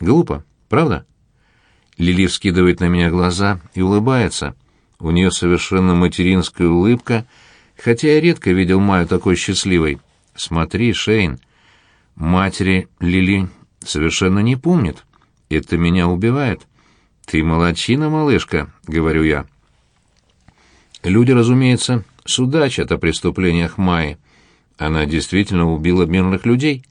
Глупо, правда? Лили вскидывает на меня глаза и улыбается. У нее совершенно материнская улыбка, хотя я редко видел Майю такой счастливой. Смотри, Шейн, матери Лили совершенно не помнит. Это меня убивает. Ты молодчина, малышка, говорю я. Люди, разумеется, судачат о преступлениях Майи. Она действительно убила мирных людей.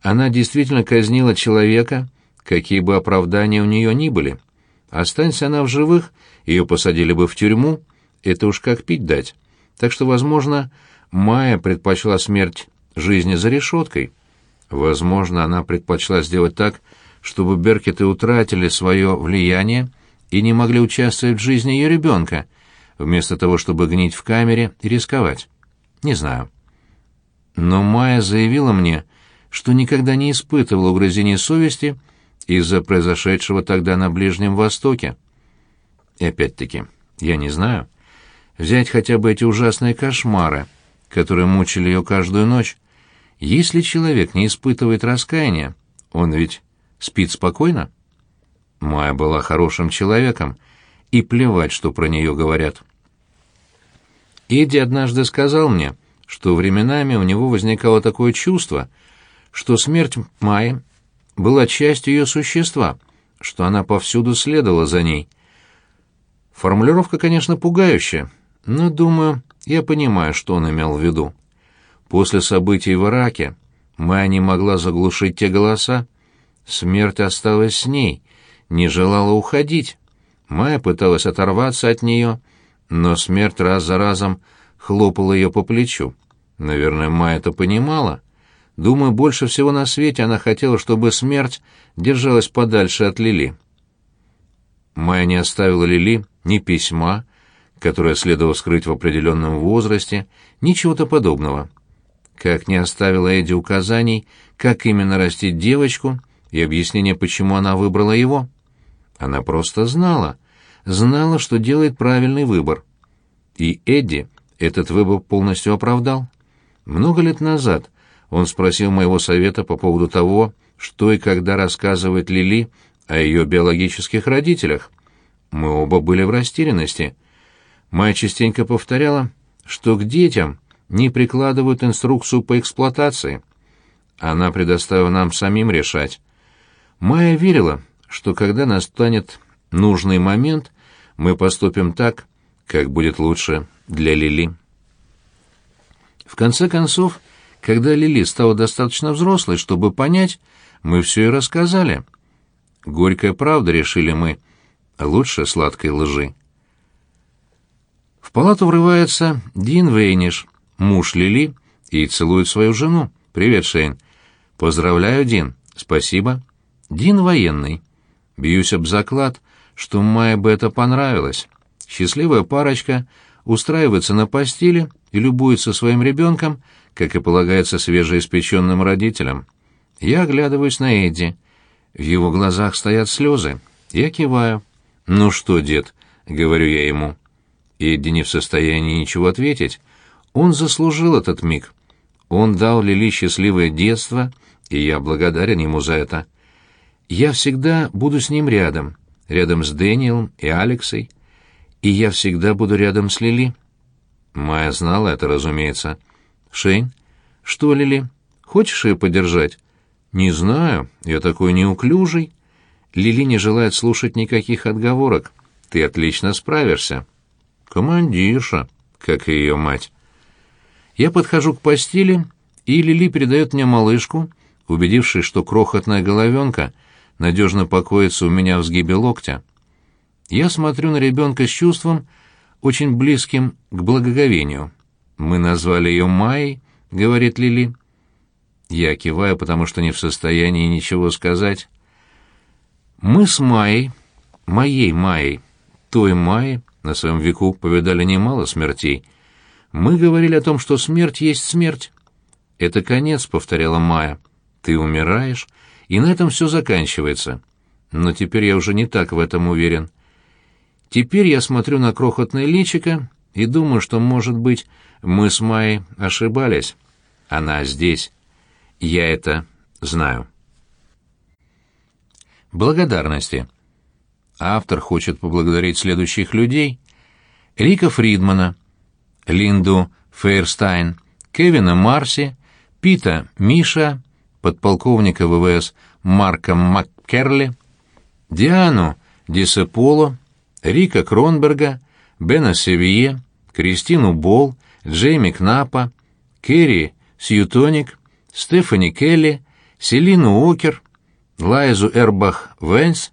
Она действительно казнила человека, какие бы оправдания у нее ни были. Останься она в живых, ее посадили бы в тюрьму, это уж как пить дать. Так что, возможно, Майя предпочла смерть жизни за решеткой. Возможно, она предпочла сделать так, чтобы Беркеты утратили свое влияние и не могли участвовать в жизни ее ребенка, вместо того, чтобы гнить в камере и рисковать. Не знаю. Но Майя заявила мне, что никогда не испытывала угрызений совести из-за произошедшего тогда на Ближнем Востоке. И опять-таки, я не знаю. Взять хотя бы эти ужасные кошмары, которые мучили ее каждую ночь. Если человек не испытывает раскаяния, он ведь спит спокойно? Майя была хорошим человеком, и плевать, что про нее говорят. Эдди однажды сказал мне, что временами у него возникало такое чувство, что смерть Майи была частью ее существа, что она повсюду следовала за ней. Формулировка, конечно, пугающая, но, думаю, я понимаю, что он имел в виду. После событий в Ираке Майя не могла заглушить те голоса. Смерть осталась с ней, не желала уходить. Майя пыталась оторваться от нее, но смерть раз за разом хлопала ее по плечу. Наверное, Майя это понимала. Думаю, больше всего на свете она хотела, чтобы смерть держалась подальше от Лили. Майя не оставила Лили ни письма, которое следовало скрыть в определенном возрасте, ни чего-то подобного. Как не оставила Эдди указаний, как именно растить девочку и объяснение, почему она выбрала его. Она просто знала, знала, что делает правильный выбор. И Эдди этот выбор полностью оправдал. Много лет назад он спросил моего совета по поводу того, что и когда рассказывает Лили о ее биологических родителях. Мы оба были в растерянности. Майя частенько повторяла, что к детям не прикладывают инструкцию по эксплуатации. Она предоставила нам самим решать. Майя верила, что когда настанет нужный момент, мы поступим так, как будет лучше для Лили. В конце концов, когда Лили стала достаточно взрослой, чтобы понять, мы все и рассказали. Горькая правда, решили мы, лучше сладкой лжи. В палату врывается Дин Вейниш, муж Лили, и целует свою жену. «Привет, Шейн». «Поздравляю, Дин». «Спасибо». «Дин военный». Бьюсь об заклад, что Майе бы это понравилось. Счастливая парочка устраивается на постели и любуется своим ребенком, как и полагается свежеиспеченным родителям. Я оглядываюсь на Эдди. В его глазах стоят слезы. Я киваю. «Ну что, дед?» — говорю я ему. Эдди не в состоянии ничего ответить. Он заслужил этот миг. Он дал Лили счастливое детство, и я благодарен ему за это. Я всегда буду с ним рядом, рядом с Дэниелом и Алексой, и я всегда буду рядом с Лили. Майя знала это, разумеется. Шейн, что, Лили, хочешь ее подержать? Не знаю, я такой неуклюжий. Лили не желает слушать никаких отговорок. Ты отлично справишься. Командирша, как и ее мать. Я подхожу к постели, и Лили передает мне малышку, убедившись, что крохотная головенка надежно покоится у меня в сгибе локтя. Я смотрю на ребенка с чувством, очень близким к благоговению. «Мы назвали ее Майей», — говорит Лили. Я киваю, потому что не в состоянии ничего сказать. Мы с Майей, моей Майей, той Майей, на своем веку повидали немало смертей. Мы говорили о том, что смерть есть смерть. «Это конец», — повторяла Майя. «Ты умираешь, и на этом все заканчивается». Но теперь я уже не так в этом уверен. Теперь я смотрю на крохотное личико и думаю, что, может быть, мы с Майей ошибались. Она здесь. Я это знаю. благодарности. Автор хочет поблагодарить следующих людей. Рика Фридмана, Линду Фейерстайн, Кевина Марси, Пита Миша, подполковника ВВС Марка МакКерли, Диану Дисеполо, Рика Кронберга, Бена Севие, Кристину Бол, Джейми Кнапа, Керри Сьютоник, Стефани Келли, Селину Окер, Лайзу Эрбах Венс,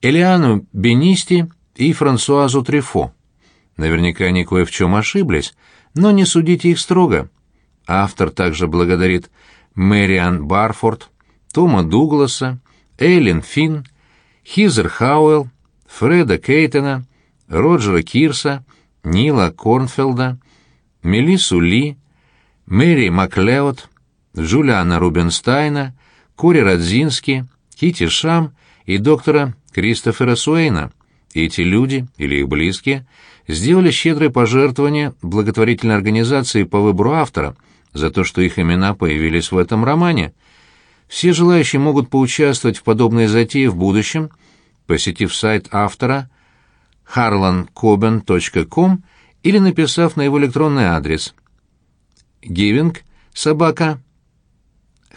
Элиану Бенисти и Франсуазу Трефо. Наверняка они кое в чем ошиблись, но не судите их строго. Автор также благодарит Мэриан Барфорд, Тома Дугласа, Эйлин Финн, Хизер Хауэлл, Фреда Кейтона, Роджера Кирса, Нила Корнфелда, Мелиссу Ли, Мэри Маклеод, Джулиана Рубинстайна, Кори Радзински, Кити Шам и доктора Кристофера Суэйна. Эти люди, или их близкие, сделали щедрые пожертвования благотворительной организации по выбору автора за то, что их имена появились в этом романе. Все желающие могут поучаствовать в подобной затее в будущем, посетив сайт автора harlancoben.com или написав на его электронный адрес giving собака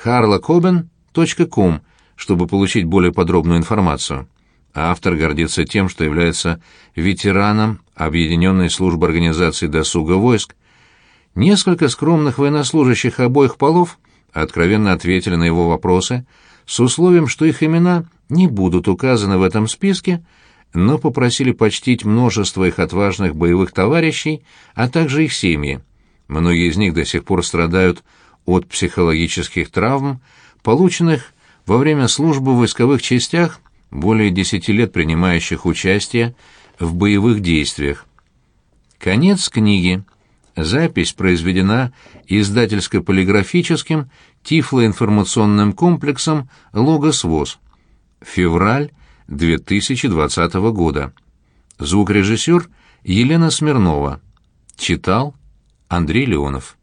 harlacoben.com, чтобы получить более подробную информацию. Автор гордится тем, что является ветераном Объединенной службы организации досуга войск. Несколько скромных военнослужащих обоих полов откровенно ответили на его вопросы с условием, что их имена не будут указаны в этом списке, но попросили почтить множество их отважных боевых товарищей, а также их семьи. Многие из них до сих пор страдают от психологических травм, полученных во время службы в войсковых частях более десяти лет принимающих участие в боевых действиях. Конец книги. Запись произведена издательско-полиграфическим тифлоинформационным комплексом «Логос ВОЗ». Февраль 2020 года. Звукорежиссер Елена Смирнова. Читал Андрей Леонов.